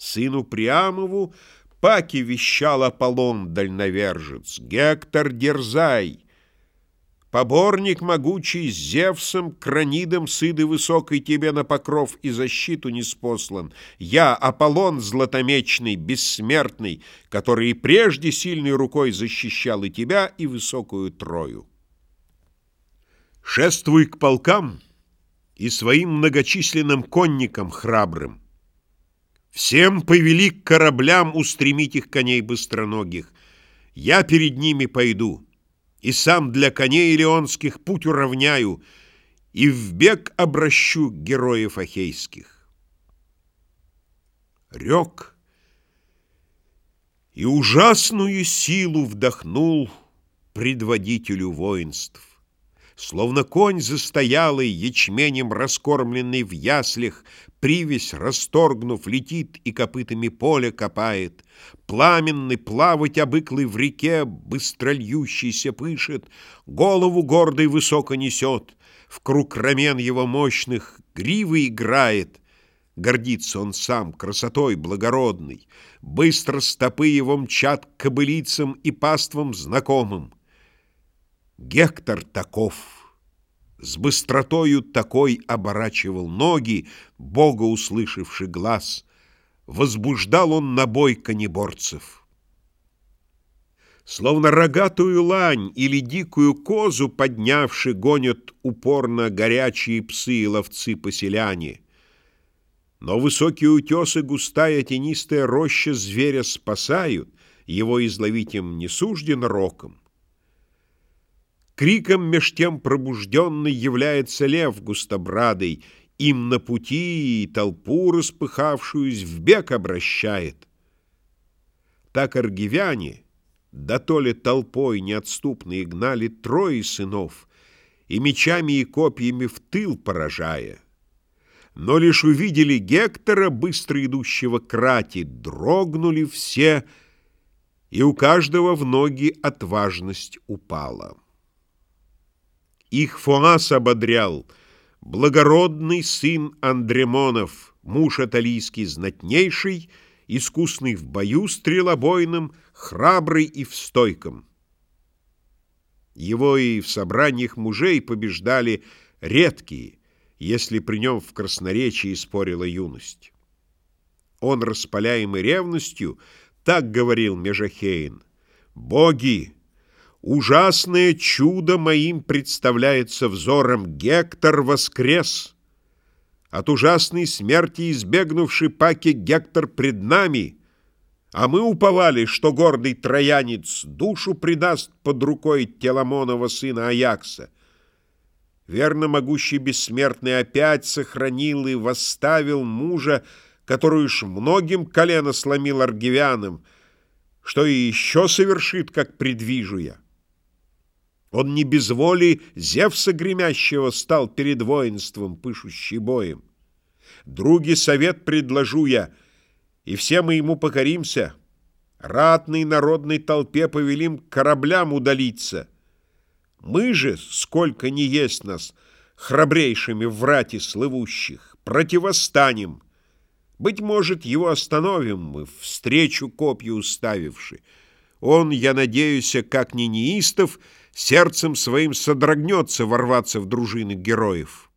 Сыну Приамову Паки вещал Аполлон дальновержец. «Гектор, дерзай! Поборник могучий с Зевсом, Кранидом, сыды высокой тебе на покров и защиту не спослан. Я, Аполлон златомечный, бессмертный, который и прежде сильной рукой защищал и тебя, и высокую Трою. Шествуй к полкам и своим многочисленным конникам храбрым. Всем повели к кораблям устремить их коней быстроногих. Я перед ними пойду» и сам для коней леонских путь уравняю, и в бег обращу героев ахейских. Рек и ужасную силу вдохнул предводителю воинств. Словно конь застоялый, ячменем раскормленный в яслях, Привязь, расторгнув, летит и копытами поле копает. Пламенный, плавать обыклый в реке, быстро льющийся пышет, Голову гордой высоко несет, в круг рамен его мощных гривы играет. Гордится он сам красотой благородной, Быстро стопы его мчат к кобылицам и паствам знакомым. Гектор таков, с быстротою такой оборачивал ноги, Бога услышавший глаз, возбуждал он на бой конеборцев. Словно рогатую лань или дикую козу поднявши гонят упорно горячие псы и ловцы-поселяне. Но высокие утесы, густая тенистая роща зверя спасают, его изловить им не сужден роком. Криком меж тем пробужденный является лев густобрадый, им на пути и толпу распыхавшуюся в бег обращает. Так аргивяне, да то ли толпой неотступные гнали трое сынов, и мечами и копьями в тыл поражая. Но лишь увидели Гектора, быстро идущего к дрогнули все, и у каждого в ноги отважность упала. Их Фоас ободрял, благородный сын Андремонов, муж аталийский знатнейший, искусный в бою стрелобойном, храбрый и в стойком. Его и в собраниях мужей побеждали редкие, если при нем в красноречии спорила юность. Он, распаляемый ревностью, так говорил Межахейн, «Боги, Ужасное чудо моим представляется взором. Гектор воскрес. От ужасной смерти избегнувший паки Гектор пред нами, а мы уповали, что гордый троянец душу предаст под рукой Теламонова сына Аякса. Верно могущий бессмертный опять сохранил и восставил мужа, который уж многим колено сломил аргивянам, что и еще совершит, как предвижу я. Он не без воли Зевса гремящего стал перед воинством, пышущий боем. Други совет предложу я, и все мы ему покоримся. Ратной народной толпе повелим кораблям удалиться. Мы же, сколько не есть нас, храбрейшими в рате слывущих, противостанем. Быть может, его остановим мы, встречу копью уставивши. Он, я надеюсь, как ни неистов, сердцем своим содрогнется ворваться в дружины героев.